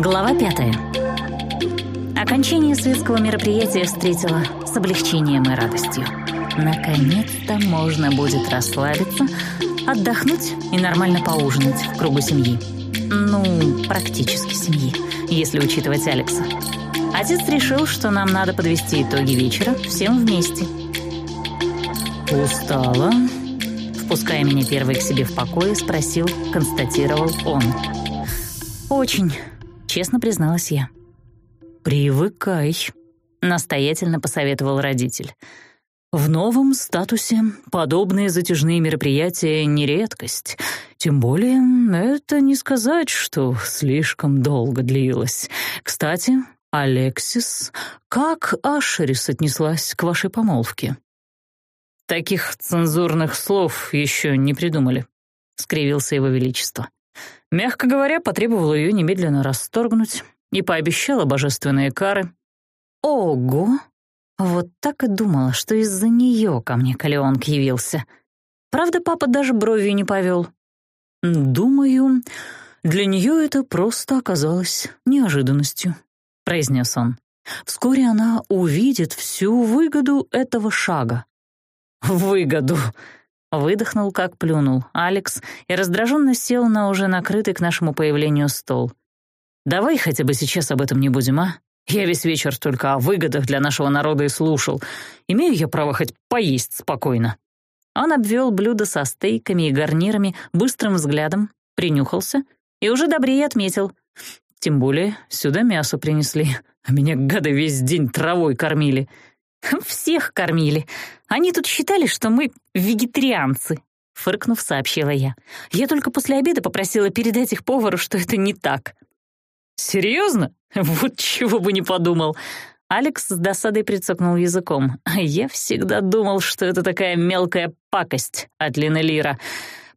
Глава 5. Окончание светского мероприятия встретило с облегчением и радостью. Наконец-то можно будет расслабиться, отдохнуть и нормально поужинать в кругу семьи. Ну, практически семьи, если учитывать Алекса. Отец решил, что нам надо подвести итоги вечера всем вместе. «Устала?» Впуская меня первой к себе в покое, спросил, констатировал он. «Очень», честно призналась я. «Привыкай», — настоятельно посоветовал родитель. «В новом статусе подобные затяжные мероприятия — не редкость. Тем более, это не сказать, что слишком долго длилось. Кстати, Алексис, как Ашерис отнеслась к вашей помолвке?» «Таких цензурных слов еще не придумали», — скривился его величество. Мягко говоря, потребовала ее немедленно расторгнуть и пообещала божественные кары. Ого! Вот так и думала, что из-за нее ко мне Калеонг явился. Правда, папа даже бровью не повел. «Думаю, для нее это просто оказалось неожиданностью», — произнес он. «Вскоре она увидит всю выгоду этого шага». «Выгоду!» Выдохнул, как плюнул, Алекс и раздраженно сел на уже накрытый к нашему появлению стол. «Давай хотя бы сейчас об этом не будем, а? Я весь вечер только о выгодах для нашего народа и слушал. Имею я право хоть поесть спокойно?» Он обвел блюдо со стейками и гарнирами быстрым взглядом, принюхался и уже добрее отметил. «Тем более сюда мясо принесли, а меня гады весь день травой кормили». «Всех кормили. Они тут считали, что мы вегетарианцы», — фыркнув, сообщила я. «Я только после обеда попросила передать их повару, что это не так». «Серьезно? Вот чего бы не подумал!» Алекс с досадой прицокнул языком. «Я всегда думал, что это такая мелкая пакость от Линелира.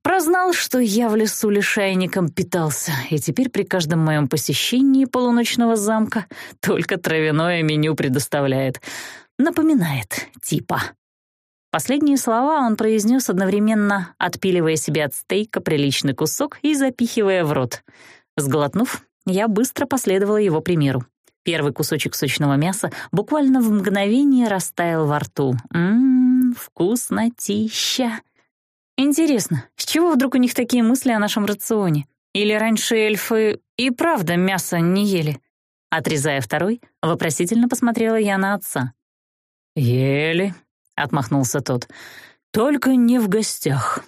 Прознал, что я в лесу лишайником питался, и теперь при каждом моем посещении полуночного замка только травяное меню предоставляет напоминает типа. Последние слова он произнес одновременно, отпиливая себе от стейка приличный кусок и запихивая в рот. Сглотнув, я быстро последовала его примеру. Первый кусочек сочного мяса буквально в мгновение растаял во рту. Ммм, вкуснотища. Интересно, с чего вдруг у них такие мысли о нашем рационе? Или раньше эльфы и правда мясо не ели? Отрезая второй, вопросительно посмотрела я на отца. «Ели», — отмахнулся тот, — «только не в гостях.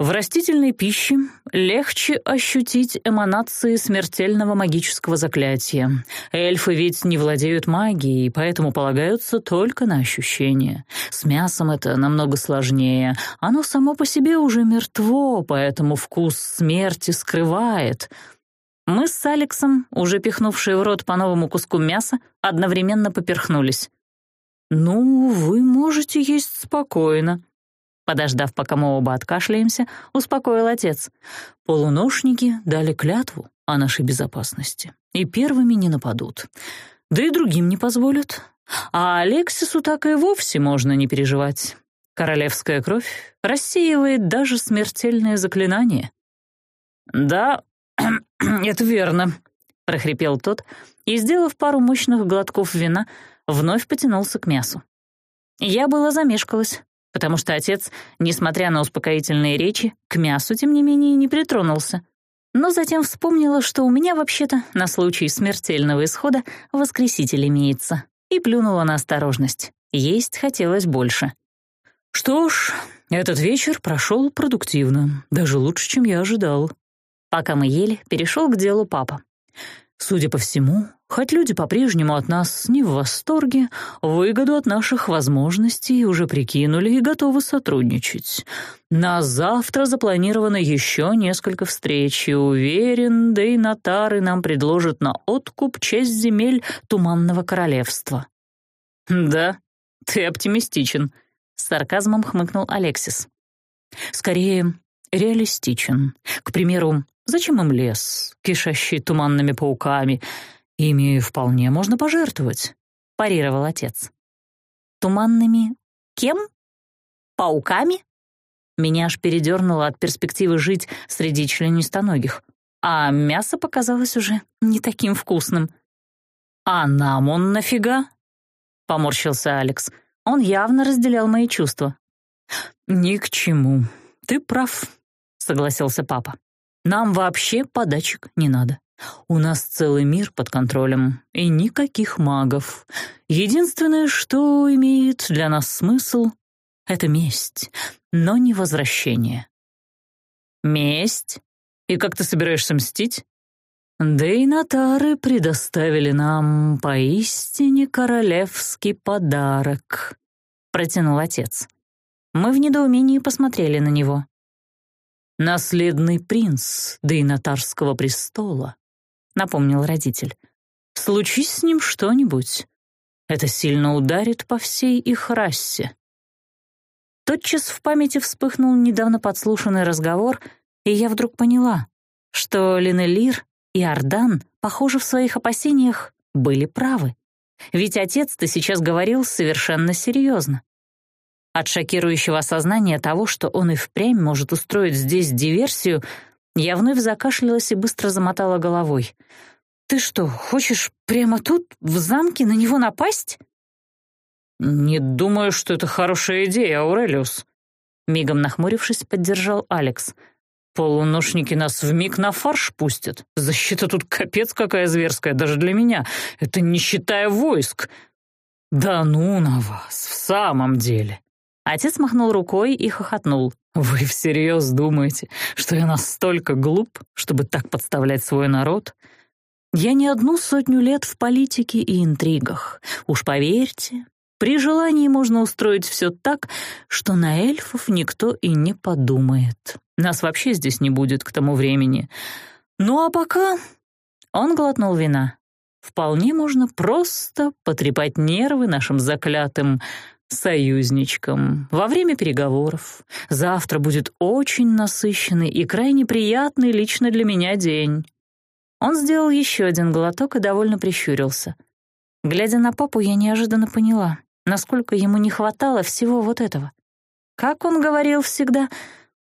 В растительной пище легче ощутить эманации смертельного магического заклятия. Эльфы ведь не владеют магией, поэтому полагаются только на ощущения. С мясом это намного сложнее. Оно само по себе уже мертво, поэтому вкус смерти скрывает». Мы с Алексом, уже пихнувшие в рот по новому куску мяса, одновременно поперхнулись. «Ну, вы можете есть спокойно». Подождав, пока мы оба откашляемся, успокоил отец. «Полуношники дали клятву о нашей безопасности и первыми не нападут, да и другим не позволят. А Алексису так и вовсе можно не переживать. Королевская кровь рассеивает даже смертельное заклинание». «Да, это верно», — прохрипел тот, и, сделав пару мощных глотков вина, — вновь потянулся к мясу. Я было замешкалась, потому что отец, несмотря на успокоительные речи, к мясу, тем не менее, не притронулся. Но затем вспомнила, что у меня вообще-то на случай смертельного исхода воскреситель имеется, и плюнула на осторожность. Есть хотелось больше. «Что ж, этот вечер прошел продуктивно, даже лучше, чем я ожидал». Пока мы ели, перешел к делу папа. «Судя по всему, Хоть люди по-прежнему от нас не в восторге, выгоду от наших возможностей уже прикинули и готовы сотрудничать. На завтра запланировано еще несколько встреч, и уверен, да и нотары нам предложат на откуп часть земель Туманного Королевства». «Да, ты оптимистичен», — с сарказмом хмыкнул Алексис. «Скорее, реалистичен. К примеру, зачем им лес, кишащий туманными пауками?» «Ими вполне можно пожертвовать», — парировал отец. «Туманными кем? Пауками?» Меня аж передернуло от перспективы жить среди членистоногих. А мясо показалось уже не таким вкусным. «А нам он нафига?» — поморщился Алекс. Он явно разделял мои чувства. «Ни к чему. Ты прав», — согласился папа. «Нам вообще подачек не надо». У нас целый мир под контролем, и никаких магов. Единственное, что имеет для нас смысл — это месть, но не возвращение». «Месть? И как ты собираешься мстить?» Да и Натары предоставили нам поистине королевский подарок», — протянул отец. Мы в недоумении посмотрели на него. «Наследный принц Дейнатарского престола — напомнил родитель. «Случись с ним что-нибудь. Это сильно ударит по всей их расе». Тотчас в памяти вспыхнул недавно подслушанный разговор, и я вдруг поняла, что Линелир и Ардан, похоже, в своих опасениях были правы. Ведь отец-то сейчас говорил совершенно серьезно. От шокирующего осознания того, что он и впрямь может устроить здесь диверсию, я вновь закашлялась и быстро замотала головой. «Ты что, хочешь прямо тут, в замке, на него напасть?» «Не думаю, что это хорошая идея, Аурелиус», — мигом нахмурившись, поддержал Алекс. «Полуношники нас вмиг на фарш пустят. Защита тут капец какая зверская, даже для меня. Это не считая войск». «Да ну на вас, в самом деле!» Отец махнул рукой и хохотнул. «Вы всерьез думаете, что я настолько глуп, чтобы так подставлять свой народ?» «Я не одну сотню лет в политике и интригах. Уж поверьте, при желании можно устроить все так, что на эльфов никто и не подумает. Нас вообще здесь не будет к тому времени. Ну а пока...» Он глотнул вина. «Вполне можно просто потрепать нервы нашим заклятым союзничком во время переговоров. Завтра будет очень насыщенный и крайне приятный лично для меня день». Он сделал еще один глоток и довольно прищурился. Глядя на папу, я неожиданно поняла, насколько ему не хватало всего вот этого. Как он говорил всегда,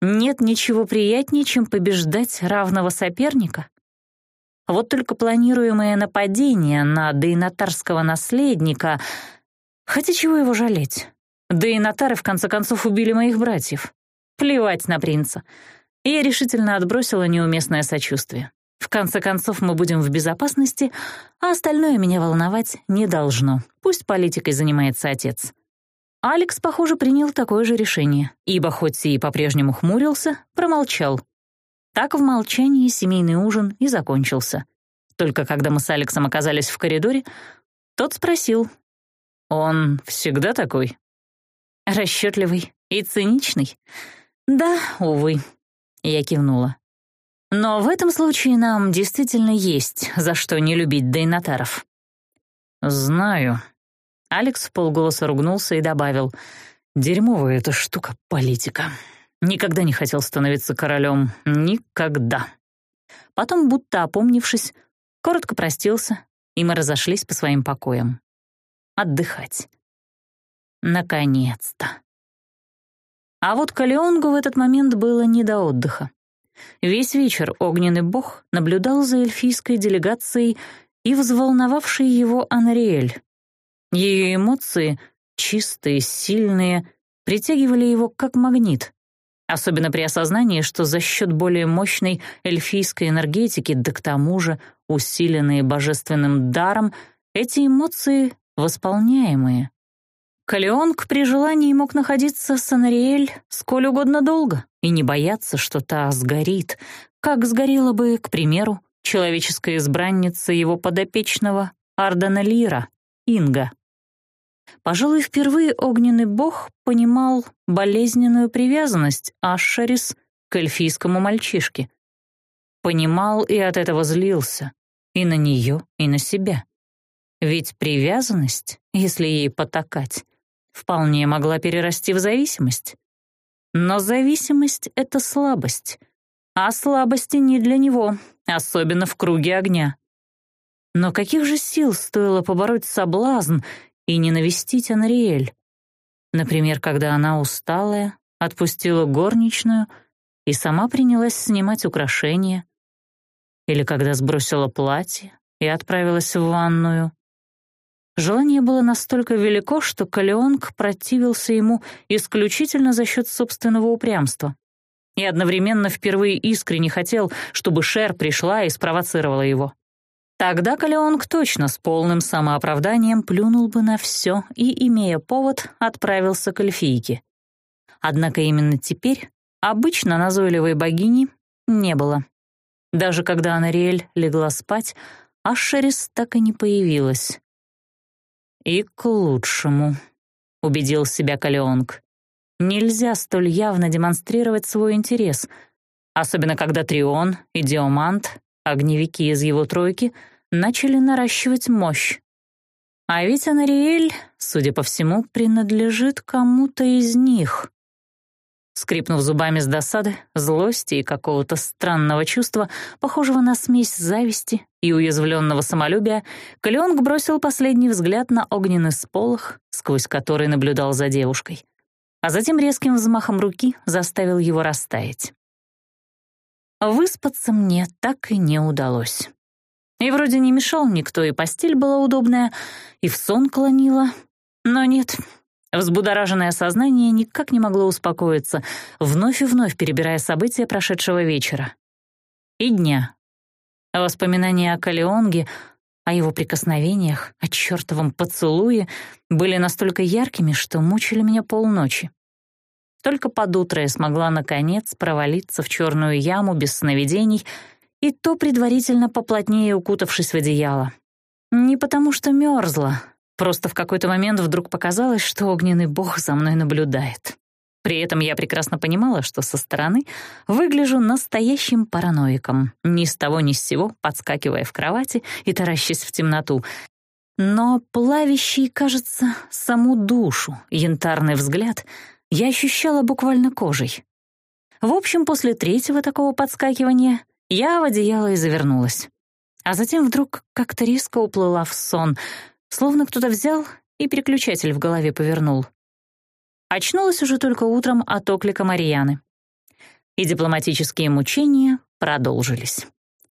нет ничего приятнее, чем побеждать равного соперника. Вот только планируемое нападение на дейнатарского наследника — Хотя чего его жалеть? Да и нотары в конце концов убили моих братьев. Плевать на принца. И я решительно отбросила неуместное сочувствие. В конце концов, мы будем в безопасности, а остальное меня волновать не должно. Пусть политикой занимается отец. Алекс, похоже, принял такое же решение, ибо хоть и по-прежнему хмурился, промолчал. Так в молчании семейный ужин и закончился. Только когда мы с Алексом оказались в коридоре, тот спросил, «Он всегда такой?» «Расчетливый и циничный?» «Да, увы», — я кивнула. «Но в этом случае нам действительно есть за что не любить дейнатаров». «Знаю». Алекс полголоса ругнулся и добавил. «Дерьмовая эта штука политика. Никогда не хотел становиться королем. Никогда». Потом, будто опомнившись, коротко простился, и мы разошлись по своим покоям отдыхать. Наконец-то. А вот Калеонгу в этот момент было не до отдыха. Весь вечер огненный бог наблюдал за эльфийской делегацией и взволновавший его Анриэль. Ее эмоции, чистые, сильные, притягивали его как магнит, особенно при осознании, что за счет более мощной эльфийской энергетики, да к тому же усиленные божественным даром, эти эмоции восполняемые. Калеонг при желании мог находиться с Анариэль сколь угодно долго и не бояться, что та сгорит, как сгорела бы, к примеру, человеческая избранница его подопечного Ардена Лира, Инга. Пожалуй, впервые огненный бог понимал болезненную привязанность Ашерис к эльфийскому мальчишке. Понимал и от этого злился. И на нее, и на себя. Ведь привязанность, если ей потакать, вполне могла перерасти в зависимость. Но зависимость — это слабость, а слабости не для него, особенно в круге огня. Но каких же сил стоило побороть соблазн и не навестить Анриэль? Например, когда она усталая, отпустила горничную и сама принялась снимать украшения. Или когда сбросила платье и отправилась в ванную. Желание было настолько велико, что Калеонг противился ему исключительно за счет собственного упрямства. И одновременно впервые искренне хотел, чтобы Шер пришла и спровоцировала его. Тогда Калеонг точно с полным самооправданием плюнул бы на все и, имея повод, отправился к эльфийке. Однако именно теперь обычно назойливой богини не было. Даже когда Анариэль легла спать, Ашерис так и не появилась. «И к лучшему», — убедил себя Калеонг. «Нельзя столь явно демонстрировать свой интерес, особенно когда Трион и Диомант, огневики из его тройки, начали наращивать мощь. А ведь Анариэль, судя по всему, принадлежит кому-то из них. Скрипнув зубами с досады, злости и какого-то странного чувства, похожего на смесь зависти и уязвленного самолюбия, Клёнг бросил последний взгляд на огненный сполох, сквозь который наблюдал за девушкой, а затем резким взмахом руки заставил его растаять. Выспаться мне так и не удалось. И вроде не мешал никто, и постель была удобная, и в сон клонила. Но нет, Взбудораженное сознание никак не могло успокоиться, вновь и вновь перебирая события прошедшего вечера. И дня. Воспоминания о Калеонге, о его прикосновениях, о чертовом поцелуе были настолько яркими, что мучили меня полночи. Только под утро я смогла, наконец, провалиться в черную яму без сновидений, и то предварительно поплотнее укутавшись в одеяло. Не потому что мерзла, Просто в какой-то момент вдруг показалось, что огненный бог за мной наблюдает. При этом я прекрасно понимала, что со стороны выгляжу настоящим параноиком, ни с того ни с сего подскакивая в кровати и таращись в темноту. Но плавящий, кажется, саму душу, янтарный взгляд я ощущала буквально кожей. В общем, после третьего такого подскакивания я в одеяло и завернулась. А затем вдруг как-то резко уплыла в сон — словно кто-то взял и переключатель в голове повернул. Очнулась уже только утром от оклика Марьяны. И дипломатические мучения продолжились.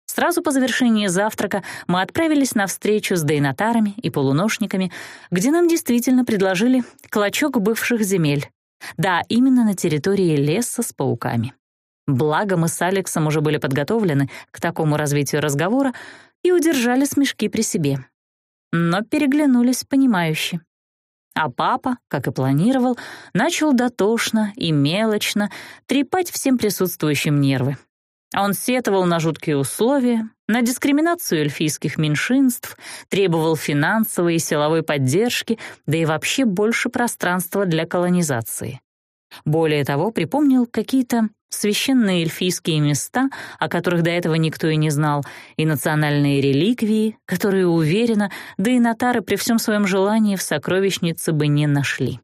Сразу по завершении завтрака мы отправились на встречу с дейнатарами и полуношниками, где нам действительно предложили клочок бывших земель. Да, именно на территории леса с пауками. Благо мы с Алексом уже были подготовлены к такому развитию разговора и удержали смешки при себе но переглянулись понимающе. А папа, как и планировал, начал дотошно и мелочно трепать всем присутствующим нервы. Он сетовал на жуткие условия, на дискриминацию эльфийских меньшинств, требовал финансовой и силовой поддержки, да и вообще больше пространства для колонизации. Более того, припомнил какие-то священные эльфийские места, о которых до этого никто и не знал, и национальные реликвии, которые, уверенно, да и нотары при всем своем желании в сокровищнице бы не нашли.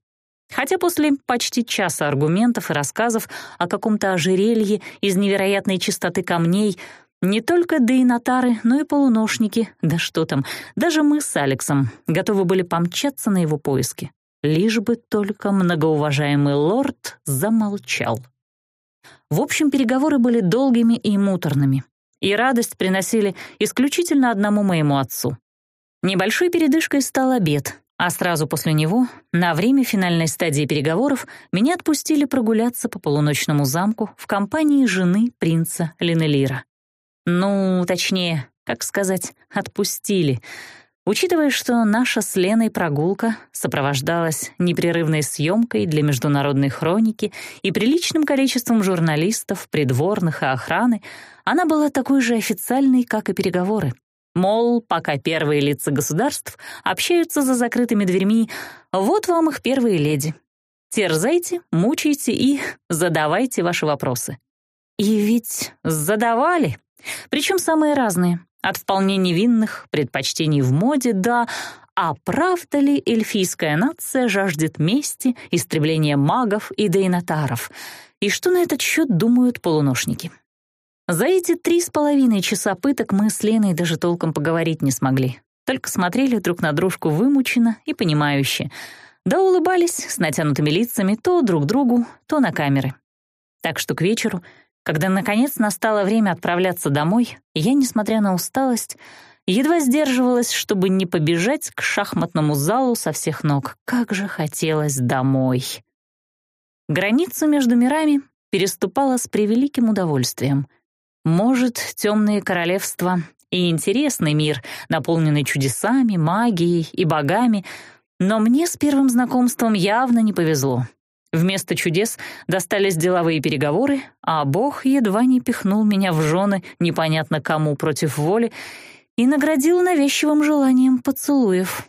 Хотя после почти часа аргументов и рассказов о каком-то ожерелье из невероятной чистоты камней не только дейнатары, но и полуношники, да что там, даже мы с Алексом готовы были помчаться на его поиски лишь бы только многоуважаемый лорд замолчал. В общем, переговоры были долгими и муторными, и радость приносили исключительно одному моему отцу. Небольшой передышкой стал обед, а сразу после него, на время финальной стадии переговоров, меня отпустили прогуляться по полуночному замку в компании жены принца Ленелира. Ну, точнее, как сказать, отпустили — Учитывая, что наша с Леной прогулка сопровождалась непрерывной съемкой для международной хроники и приличным количеством журналистов, придворных и охраны, она была такой же официальной, как и переговоры. Мол, пока первые лица государств общаются за закрытыми дверьми, вот вам их первые леди. Терзайте, мучайте и задавайте ваши вопросы. И ведь задавали, причем самые разные — от вполне невинных предпочтений в моде до «А правда ли эльфийская нация жаждет мести, истребления магов и дейнатаров?» И что на этот счет думают полуношники? За эти три с половиной часа пыток мы с Леной даже толком поговорить не смогли. Только смотрели друг на дружку вымученно и понимающе. Да улыбались с натянутыми лицами то друг другу, то на камеры. Так что к вечеру — когда, наконец, настало время отправляться домой, я, несмотря на усталость, едва сдерживалась, чтобы не побежать к шахматному залу со всех ног. Как же хотелось домой! Границу между мирами переступала с превеликим удовольствием. Может, темные королевства и интересный мир, наполненный чудесами, магией и богами, но мне с первым знакомством явно не повезло. Вместо чудес достались деловые переговоры, а Бог едва не пихнул меня в жены непонятно кому против воли и наградил навязчивым желанием поцелуев.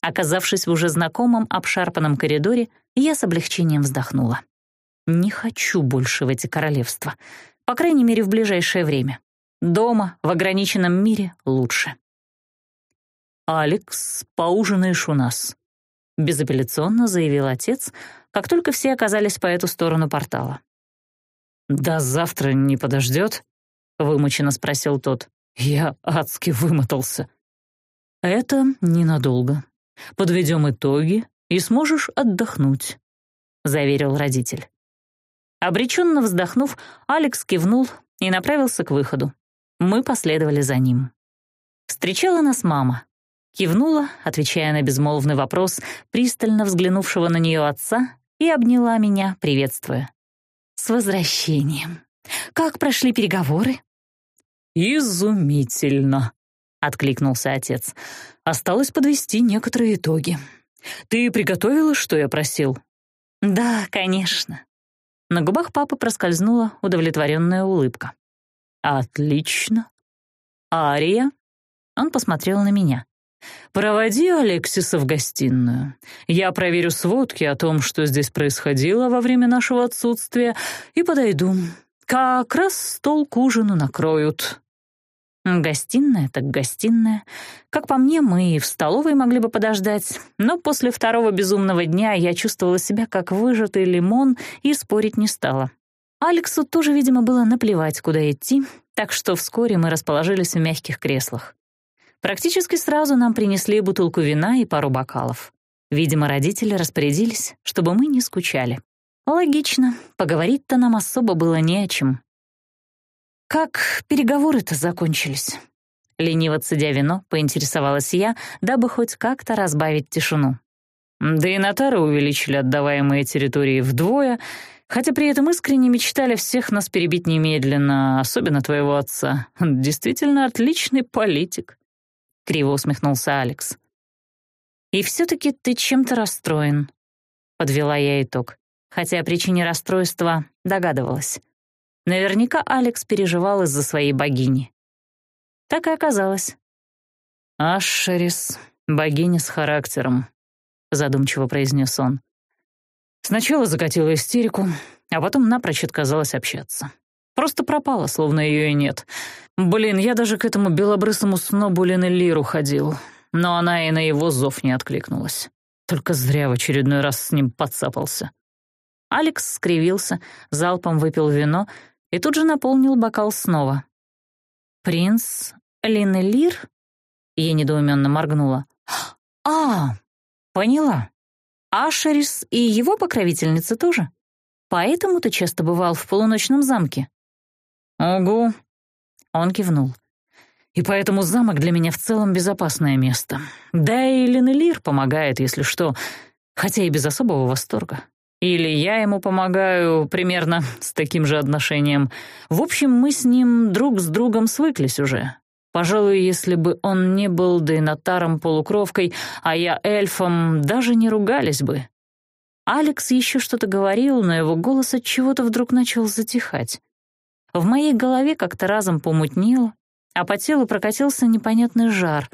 Оказавшись в уже знакомом обшарпанном коридоре, я с облегчением вздохнула. Не хочу больше в эти королевства, по крайней мере, в ближайшее время. Дома, в ограниченном мире, лучше. «Алекс, поужинаешь у нас», — безапелляционно заявил отец, как только все оказались по эту сторону портала. «Да завтра не подождет?» — вымученно спросил тот. «Я адски вымотался». «Это ненадолго. Подведем итоги, и сможешь отдохнуть», — заверил родитель. Обреченно вздохнув, Алекс кивнул и направился к выходу. Мы последовали за ним. Встречала нас мама, Кивнула, отвечая на безмолвный вопрос пристально взглянувшего на нее отца, и обняла меня, приветствуя. «С возвращением! Как прошли переговоры?» «Изумительно!» — откликнулся отец. «Осталось подвести некоторые итоги. Ты приготовила, что я просил?» «Да, конечно». На губах папы проскользнула удовлетворенная улыбка. «Отлично. Ария?» Он посмотрел на меня. «Проводи Алексиса в гостиную. Я проверю сводки о том, что здесь происходило во время нашего отсутствия, и подойду. Как раз стол к ужину накроют». Гостиная так гостиная. Как по мне, мы и в столовой могли бы подождать, но после второго безумного дня я чувствовала себя как выжатый лимон и спорить не стала. Алексу тоже, видимо, было наплевать, куда идти, так что вскоре мы расположились в мягких креслах. Практически сразу нам принесли бутылку вина и пару бокалов. Видимо, родители распорядились, чтобы мы не скучали. Логично, поговорить-то нам особо было не о чем. «Как переговоры-то закончились?» Лениво цедя вино, поинтересовалась я, дабы хоть как-то разбавить тишину. Да и нотары увеличили отдаваемые территории вдвое, хотя при этом искренне мечтали всех нас перебить немедленно, особенно твоего отца. Действительно отличный политик. — криво усмехнулся Алекс. «И все-таки ты чем-то расстроен», — подвела я итог, хотя о причине расстройства догадывалась. Наверняка Алекс переживал из-за своей богини. Так и оказалось. «Ашерис, богиня с характером», — задумчиво произнес он. Сначала закатила истерику, а потом напрочь отказалась общаться. Просто пропала, словно ее и нет. Блин, я даже к этому белобрысому снобу Лены Лиру ходил, но она и на его зов не откликнулась. Только зря в очередной раз с ним подцапался. Алекс скривился, залпом выпил вино и тут же наполнил бокал снова. «Принц Лины Лир?» Я недоуменно моргнула. «А, поняла. Ашерис и его покровительница тоже?» поэтому ты часто бывал в полуночном замке?» «Угу», — он кивнул. «И поэтому замок для меня в целом безопасное место. Да и Ленелир помогает, если что, хотя и без особого восторга. Или я ему помогаю примерно с таким же отношением. В общем, мы с ним друг с другом свыклись уже. Пожалуй, если бы он не был дейнатаром-полукровкой, а я эльфом, даже не ругались бы. Алекс еще что-то говорил, но его голос В моей голове как-то разом помутнело, а по телу прокатился непонятный жар.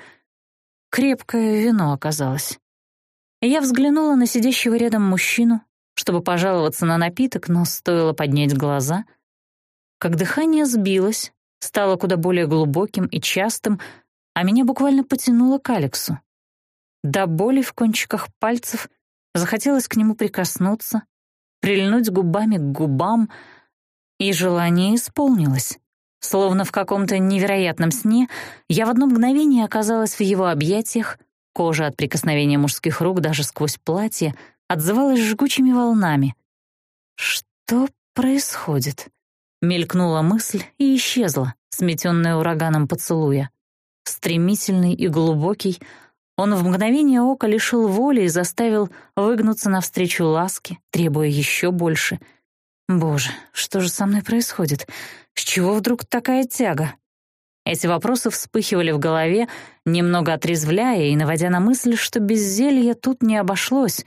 Крепкое вино оказалось. Я взглянула на сидящего рядом мужчину, чтобы пожаловаться на напиток, но стоило поднять глаза. Как дыхание сбилось, стало куда более глубоким и частым, а меня буквально потянуло к Алексу. До боли в кончиках пальцев захотелось к нему прикоснуться, прильнуть губами к губам — и желание исполнилось. Словно в каком-то невероятном сне, я в одно мгновение оказалась в его объятиях, кожа от прикосновения мужских рук даже сквозь платье отзывалась жгучими волнами. «Что происходит?» Мелькнула мысль и исчезла, сметенная ураганом поцелуя. Стремительный и глубокий, он в мгновение ока лишил воли и заставил выгнуться навстречу ласки, требуя еще больше — Боже, что же со мной происходит? С чего вдруг такая тяга? Эти вопросы вспыхивали в голове, немного отрезвляя и наводя на мысль, что без зелья тут не обошлось.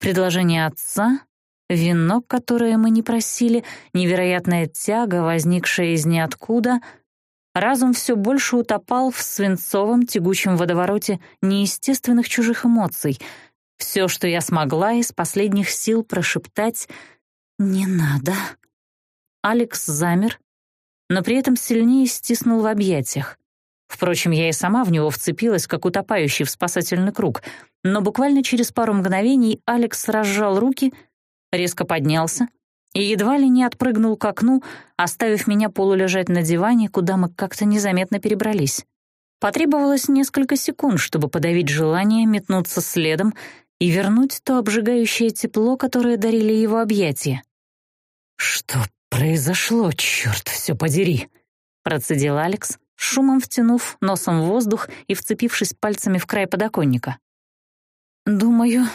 Предложение отца, вино, которое мы не просили, невероятная тяга, возникшая из ниоткуда — разум все больше утопал в свинцовом тягучем водовороте неестественных чужих эмоций. Все, что я смогла из последних сил прошептать «Не надо». Алекс замер, но при этом сильнее стиснул в объятиях. Впрочем, я и сама в него вцепилась, как утопающий в спасательный круг, но буквально через пару мгновений Алекс разжал руки, резко поднялся, и едва ли не отпрыгнул к окну, оставив меня полулежать на диване, куда мы как-то незаметно перебрались. Потребовалось несколько секунд, чтобы подавить желание метнуться следом и вернуть то обжигающее тепло, которое дарили его объятия. «Что произошло, черт, все подери!» — процедил Алекс, шумом втянув носом в воздух и вцепившись пальцами в край подоконника. «Думаю,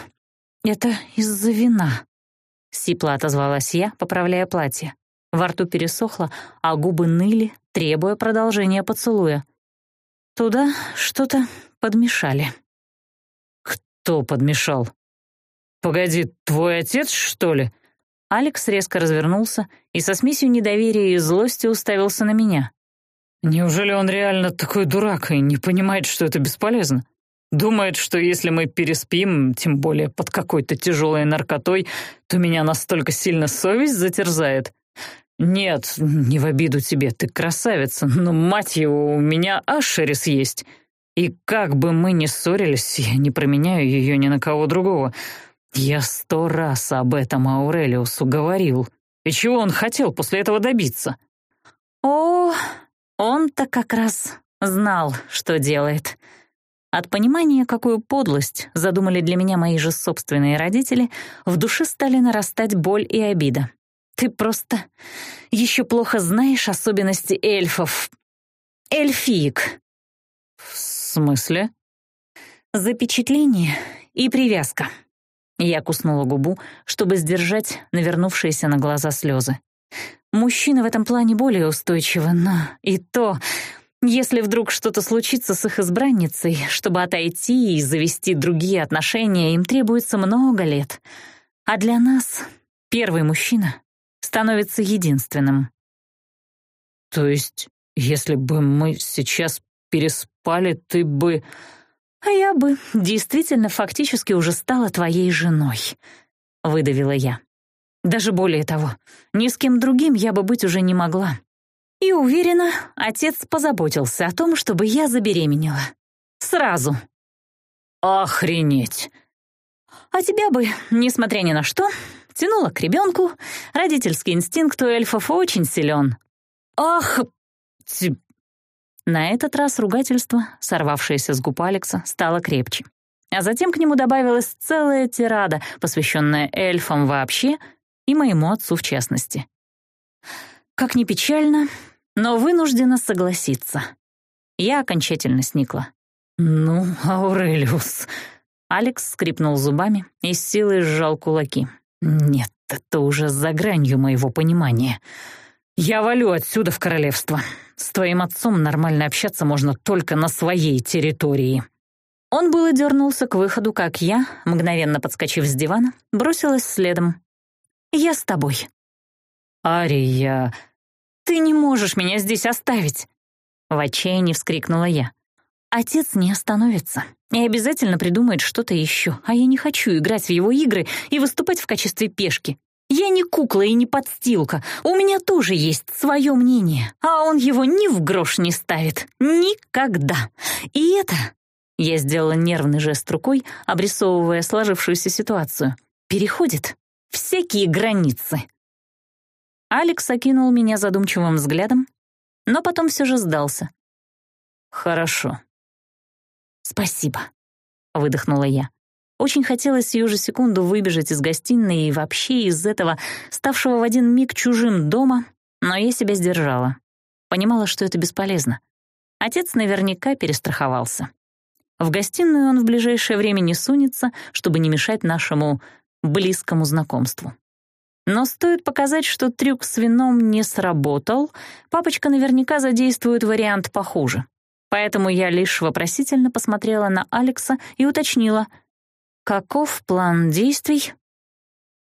это из-за вина», — сипло отозвалась я, поправляя платье. Во рту пересохло, а губы ныли, требуя продолжения поцелуя. Туда что-то подмешали. «Кто подмешал? Погоди, твой отец, что ли?» Алекс резко развернулся и со смесью недоверия и злости уставился на меня. «Неужели он реально такой дурак и не понимает, что это бесполезно? Думает, что если мы переспим, тем более под какой-то тяжелой наркотой, то меня настолько сильно совесть затерзает? Нет, не в обиду тебе, ты красавица, но, мать его, у меня Ашерис есть. И как бы мы ни ссорились, я не променяю ее ни на кого другого». Я сто раз об этом Аурелиусу говорил. И чего он хотел после этого добиться? О, он-то как раз знал, что делает. От понимания, какую подлость задумали для меня мои же собственные родители, в душе стали нарастать боль и обида. Ты просто еще плохо знаешь особенности эльфов. Эльфиек. В смысле? Запечатление и привязка. Я куснула губу, чтобы сдержать навернувшиеся на глаза слезы. Мужчины в этом плане более устойчивы, но и то, если вдруг что-то случится с их избранницей, чтобы отойти и завести другие отношения, им требуется много лет. А для нас первый мужчина становится единственным. То есть, если бы мы сейчас переспали, ты бы... А «Я бы действительно фактически уже стала твоей женой», — выдавила я. «Даже более того, ни с кем другим я бы быть уже не могла. И уверена, отец позаботился о том, чтобы я забеременела. Сразу». «Охренеть!» «А тебя бы, несмотря ни на что, тянуло к ребенку. Родительский инстинкт у эльфов очень силен». «Ах, на этот раз ругательство, сорвавшееся с губ Алекса, стало крепче. А затем к нему добавилась целая тирада, посвященная эльфам вообще и моему отцу в частности. Как ни печально, но вынуждена согласиться. Я окончательно сникла. «Ну, Аурелиус...» Алекс скрипнул зубами и с силой сжал кулаки. «Нет, это уже за гранью моего понимания. Я валю отсюда в королевство. С твоим отцом нормально общаться можно только на своей территории». Он было дернулся к выходу, как я, мгновенно подскочив с дивана, бросилась следом. «Я с тобой». «Ария...» «Ты не можешь меня здесь оставить!» В отчаянии вскрикнула я. «Отец не остановится и обязательно придумает что-то еще, а я не хочу играть в его игры и выступать в качестве пешки. Я не кукла и не подстилка. У меня тоже есть свое мнение, а он его ни в грош не ставит. Никогда. И это...» Я сделала нервный жест рукой, обрисовывая сложившуюся ситуацию. «Переходит всякие границы». Алекс окинул меня задумчивым взглядом, но потом все же сдался. «Хорошо». «Спасибо», — выдохнула я. Очень хотелось ее же секунду выбежать из гостиной и вообще из этого, ставшего в один миг чужим дома, но я себя сдержала. Понимала, что это бесполезно. Отец наверняка перестраховался. В гостиную он в ближайшее время не сунется, чтобы не мешать нашему близкому знакомству. Но стоит показать, что трюк с вином не сработал, папочка наверняка задействует вариант похуже. Поэтому я лишь вопросительно посмотрела на Алекса и уточнила, «Каков план действий?»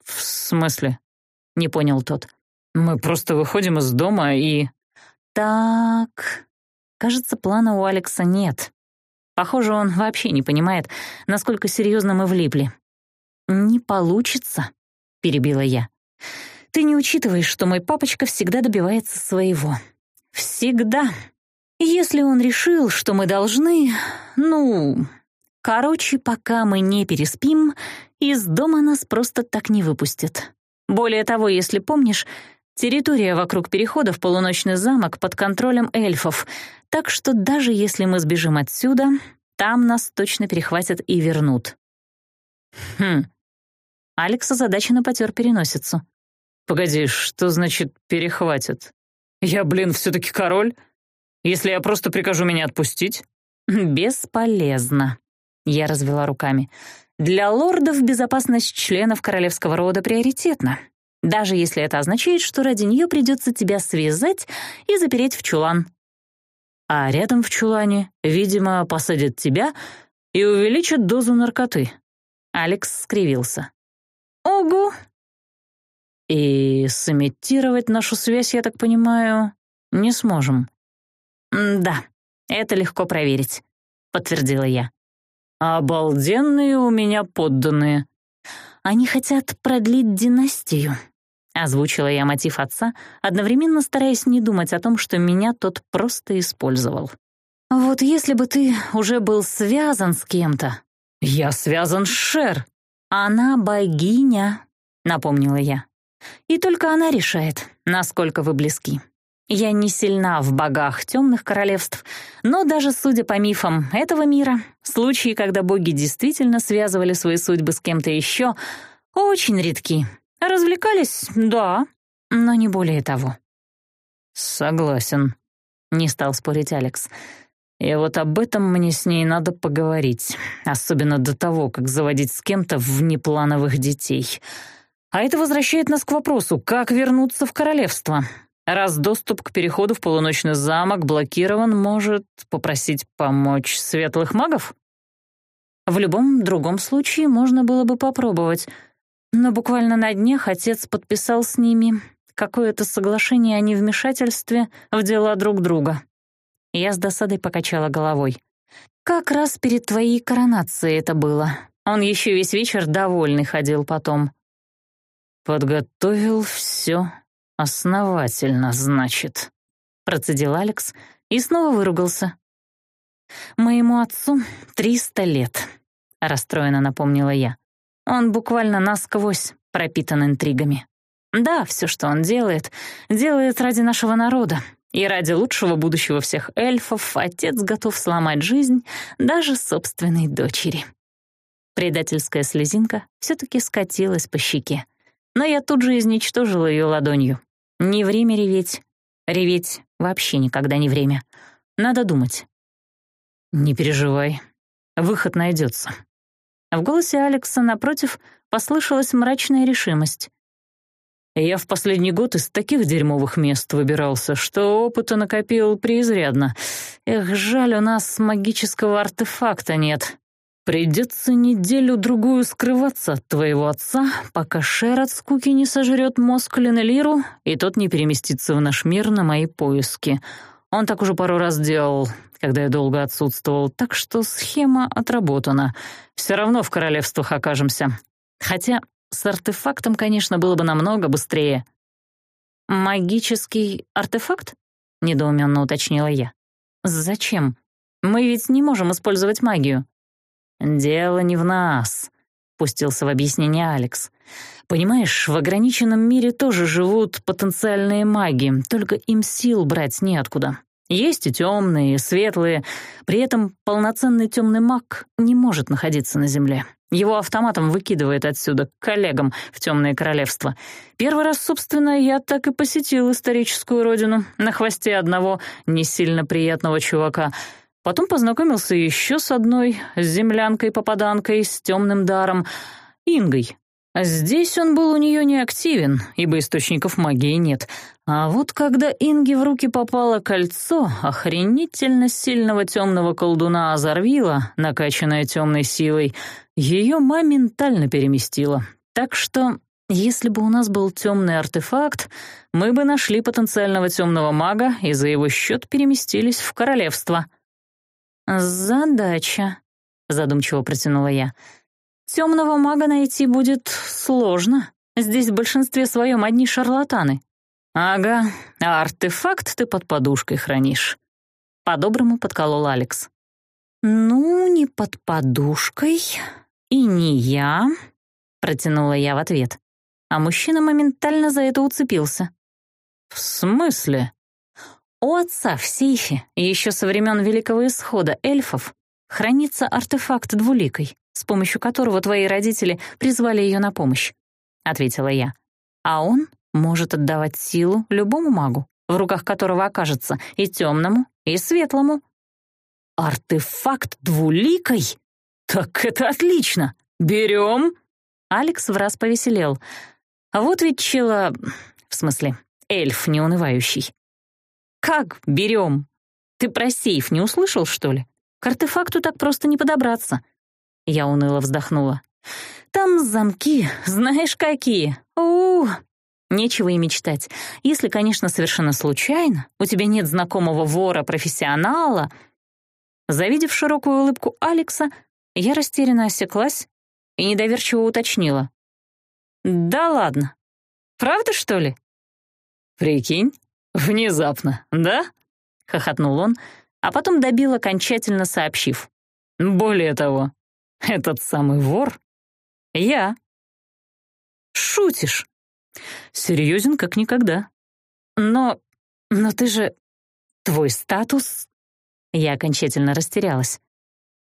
«В смысле?» — не понял тот. «Мы просто выходим из дома и...» «Так...» Кажется, плана у Алекса нет. Похоже, он вообще не понимает, насколько серьезно мы влипли. «Не получится», — перебила я. «Ты не учитываешь, что мой папочка всегда добивается своего. Всегда. Если он решил, что мы должны, ну, Короче, пока мы не переспим, из дома нас просто так не выпустят. Более того, если помнишь, территория вокруг перехода в полуночный замок под контролем эльфов, так что даже если мы сбежим отсюда, там нас точно перехватят и вернут. Хм. Алекс озадаченно потер переносицу. «Погоди, что значит «перехватят»? Я, блин, все-таки король? Если я просто прикажу меня отпустить?» «Бесполезно», я развела руками. «Для лордов безопасность членов королевского рода приоритетна, даже если это означает, что ради нее придется тебя связать и запереть в чулан». «А рядом в чулане, видимо, посадят тебя и увеличат дозу наркоты». Алекс скривился. Огу. «И сымитировать нашу связь, я так понимаю, не сможем». «Да, это легко проверить», — подтвердила я. «Обалденные у меня подданные». «Они хотят продлить династию», — озвучила я мотив отца, одновременно стараясь не думать о том, что меня тот просто использовал. «Вот если бы ты уже был связан с кем-то...» «Я связан с Шер!» «Она богиня», — напомнила я. «И только она решает, насколько вы близки». Я не сильна в богах темных королевств, но даже судя по мифам этого мира, случаи, когда боги действительно связывали свои судьбы с кем-то еще, очень редки. Развлекались, да, но не более того. «Согласен», — не стал спорить Алекс. «И вот об этом мне с ней надо поговорить, особенно до того, как заводить с кем-то внеплановых детей. А это возвращает нас к вопросу, как вернуться в королевство. Раз доступ к переходу в полуночный замок блокирован, может попросить помочь светлых магов? В любом другом случае можно было бы попробовать, но буквально на днях отец подписал с ними какое-то соглашение о невмешательстве в дела друг друга. Я с досадой покачала головой. «Как раз перед твоей коронацией это было. Он еще весь вечер довольный ходил потом». «Подготовил все «Основательно, значит», — процедил Алекс и снова выругался. «Моему отцу триста лет», — расстроенно напомнила я. «Он буквально насквозь пропитан интригами. Да, все, что он делает, делает ради нашего народа, и ради лучшего будущего всех эльфов отец готов сломать жизнь даже собственной дочери». Предательская слезинка все таки скатилась по щеке, но я тут же изничтожила ее ладонью. Не время реветь. Реветь вообще никогда не время. Надо думать. Не переживай. Выход найдется. В голосе Алекса, напротив, послышалась мрачная решимость. Я в последний год из таких дерьмовых мест выбирался, что опыта накопил преизрядно. Эх, жаль, у нас магического артефакта нет. Придется неделю-другую скрываться от твоего отца, пока Шер от скуки не сожрет мозг Ленелиру, и тот не переместится в наш мир на мои поиски. Он так уже пару раз делал, когда я долго отсутствовал, так что схема отработана. Все равно в королевствах окажемся. Хотя с артефактом, конечно, было бы намного быстрее. «Магический артефакт?» — недоуменно уточнила я. «Зачем? Мы ведь не можем использовать магию». «Дело не в нас», — пустился в объяснение Алекс. «Понимаешь, в ограниченном мире тоже живут потенциальные маги, только им сил брать неоткуда. Есть и темные, и светлые. При этом полноценный темный маг не может находиться на Земле. Его автоматом выкидывает отсюда, к коллегам в темное королевство. Первый раз, собственно, я так и посетил историческую родину на хвосте одного не сильно приятного чувака — Потом познакомился еще с одной землянкой-попаданкой с темным даром, Ингой. Здесь он был у нее неактивен, ибо источников магии нет. А вот когда Инге в руки попало кольцо охренительно сильного темного колдуна Азарвила, накачанное темной силой, ее моментально переместило. Так что если бы у нас был темный артефакт, мы бы нашли потенциального темного мага и за его счет переместились в королевство. «Задача», — задумчиво протянула я. «Темного мага найти будет сложно. Здесь в большинстве своем одни шарлатаны». «Ага, а артефакт ты под подушкой хранишь», — по-доброму подколол Алекс. «Ну, не под подушкой и не я», — протянула я в ответ. А мужчина моментально за это уцепился. «В смысле?» У отца в сейфе, еще со времен Великого Исхода эльфов, хранится артефакт двуликой, с помощью которого твои родители призвали ее на помощь», — ответила я. «А он может отдавать силу любому магу, в руках которого окажется и темному, и светлому». «Артефакт двуликой? Так это отлично! Берем!» Алекс в раз повеселел. «Вот ведь чела... в смысле, эльф неунывающий. «Как берем? Ты про сейф не услышал, что ли? К артефакту так просто не подобраться». Я уныло вздохнула. «Там замки, знаешь какие. у, -у, Нечего и мечтать. Если, конечно, совершенно случайно, у тебя нет знакомого вора-профессионала...» Завидев широкую улыбку Алекса, я растерянно осеклась и недоверчиво уточнила. «Да ладно. Правда, что ли?» «Прикинь, «Внезапно, да?» — хохотнул он, а потом добил, окончательно сообщив. «Более того, этот самый вор — я». «Шутишь?» «Серьезен, как никогда». «Но... но ты же... твой статус...» Я окончательно растерялась.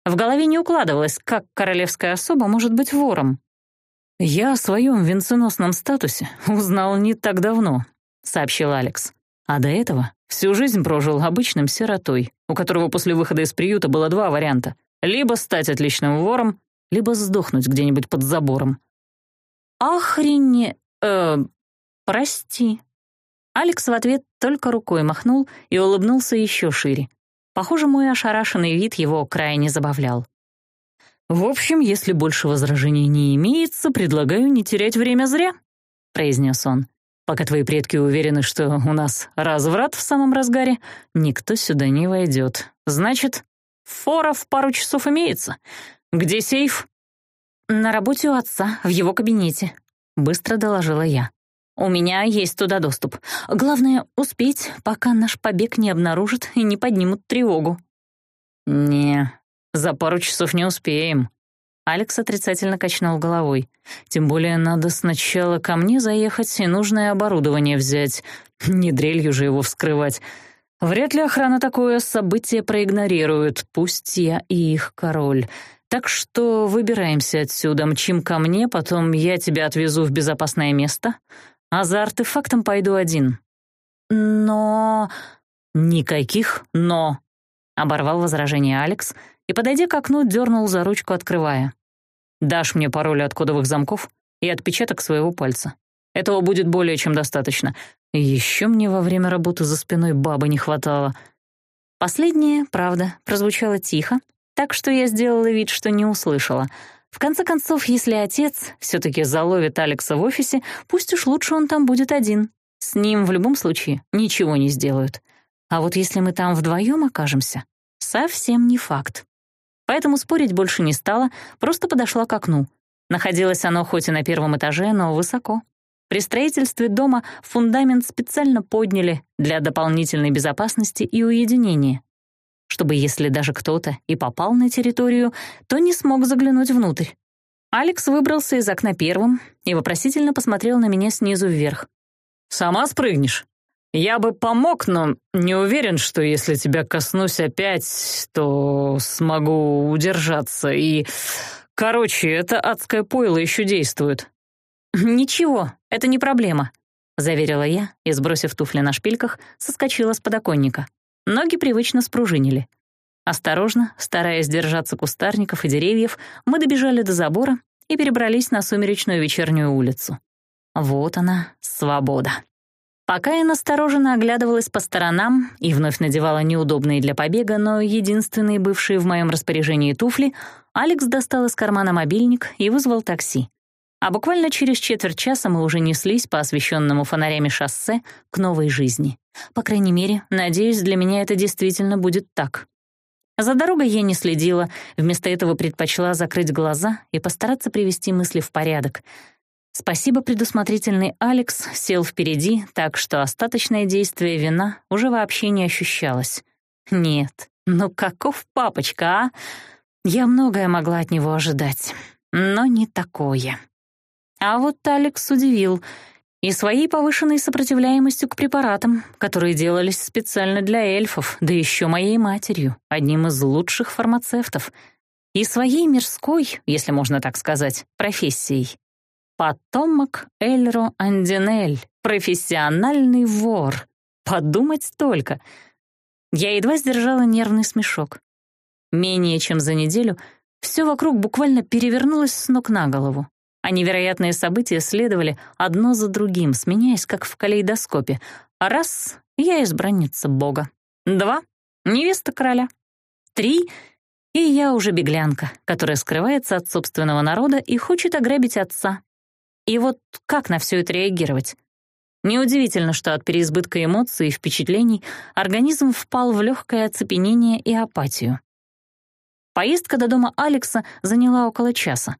В голове не укладывалось, как королевская особа может быть вором. «Я о своем венценосном статусе узнал не так давно», — сообщил Алекс. А до этого всю жизнь прожил обычным сиротой, у которого после выхода из приюта было два варианта — либо стать отличным вором, либо сдохнуть где-нибудь под забором. «Охрене... э... прости». Алекс в ответ только рукой махнул и улыбнулся еще шире. Похоже, мой ошарашенный вид его крайне забавлял. «В общем, если больше возражений не имеется, предлагаю не терять время зря», — произнес он. Пока твои предки уверены, что у нас разврат в самом разгаре, никто сюда не войдет. Значит, фора в пару часов имеется. Где сейф?» «На работе у отца, в его кабинете», — быстро доложила я. «У меня есть туда доступ. Главное — успеть, пока наш побег не обнаружат и не поднимут тревогу». «Не, за пару часов не успеем», Алекс отрицательно качнул головой. «Тем более надо сначала ко мне заехать и нужное оборудование взять. Не дрелью же его вскрывать. Вряд ли охрана такое событие проигнорирует, пусть я и их король. Так что выбираемся отсюда, мчим ко мне, потом я тебя отвезу в безопасное место, а за артефактом пойду один». «Но...» «Никаких «но», — оборвал возражение Алекс и, подойдя к окну, дернул за ручку, открывая. Дашь мне пароли от кодовых замков и отпечаток своего пальца. Этого будет более чем достаточно. Еще мне во время работы за спиной бабы не хватало. Последнее, правда, прозвучало тихо, так что я сделала вид, что не услышала. В конце концов, если отец все таки заловит Алекса в офисе, пусть уж лучше он там будет один. С ним в любом случае ничего не сделают. А вот если мы там вдвоем окажемся, совсем не факт поэтому спорить больше не стала, просто подошла к окну. Находилось оно хоть и на первом этаже, но высоко. При строительстве дома фундамент специально подняли для дополнительной безопасности и уединения, чтобы если даже кто-то и попал на территорию, то не смог заглянуть внутрь. Алекс выбрался из окна первым и вопросительно посмотрел на меня снизу вверх. «Сама спрыгнешь?» Я бы помог, но не уверен, что если тебя коснусь опять, то смогу удержаться. И, короче, это адское пойло еще действует». «Ничего, это не проблема», — заверила я и, сбросив туфли на шпильках, соскочила с подоконника. Ноги привычно спружинили. Осторожно, стараясь держаться кустарников и деревьев, мы добежали до забора и перебрались на сумеречную вечернюю улицу. Вот она, свобода. Пока я настороженно оглядывалась по сторонам и вновь надевала неудобные для побега, но единственные бывшие в моем распоряжении туфли, Алекс достал из кармана мобильник и вызвал такси. А буквально через четверть часа мы уже неслись по освещенному фонарями шоссе к новой жизни. По крайней мере, надеюсь, для меня это действительно будет так. За дорогой я не следила, вместо этого предпочла закрыть глаза и постараться привести мысли в порядок. Спасибо предусмотрительный Алекс сел впереди, так что остаточное действие вина уже вообще не ощущалось. Нет, ну каков папочка, а? Я многое могла от него ожидать, но не такое. А вот Алекс удивил и своей повышенной сопротивляемостью к препаратам, которые делались специально для эльфов, да еще моей матерью, одним из лучших фармацевтов, и своей мирской, если можно так сказать, профессией. Потомок Эльро Андинель, профессиональный вор. Подумать только. Я едва сдержала нервный смешок. Менее чем за неделю все вокруг буквально перевернулось с ног на голову, а невероятные события следовали одно за другим, сменяясь как в калейдоскопе. А раз — я избранница бога. Два — невеста короля. Три — и я уже беглянка, которая скрывается от собственного народа и хочет ограбить отца, и вот как на все это реагировать? Неудивительно, что от переизбытка эмоций и впечатлений организм впал в легкое оцепенение и апатию. Поездка до дома Алекса заняла около часа.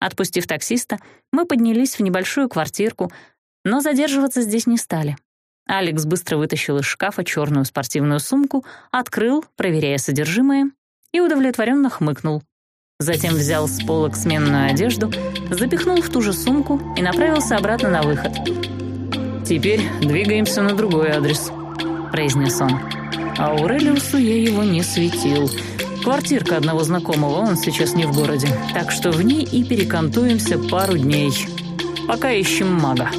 Отпустив таксиста, мы поднялись в небольшую квартирку, но задерживаться здесь не стали. Алекс быстро вытащил из шкафа черную спортивную сумку, открыл, проверяя содержимое, и удовлетворенно хмыкнул. Затем взял с полок сменную одежду, запихнул в ту же сумку и направился обратно на выход. «Теперь двигаемся на другой адрес», — произнес он. А Урелиусу я его не светил. Квартирка одного знакомого, он сейчас не в городе. Так что в ней и перекантуемся пару дней. Пока ищем мага.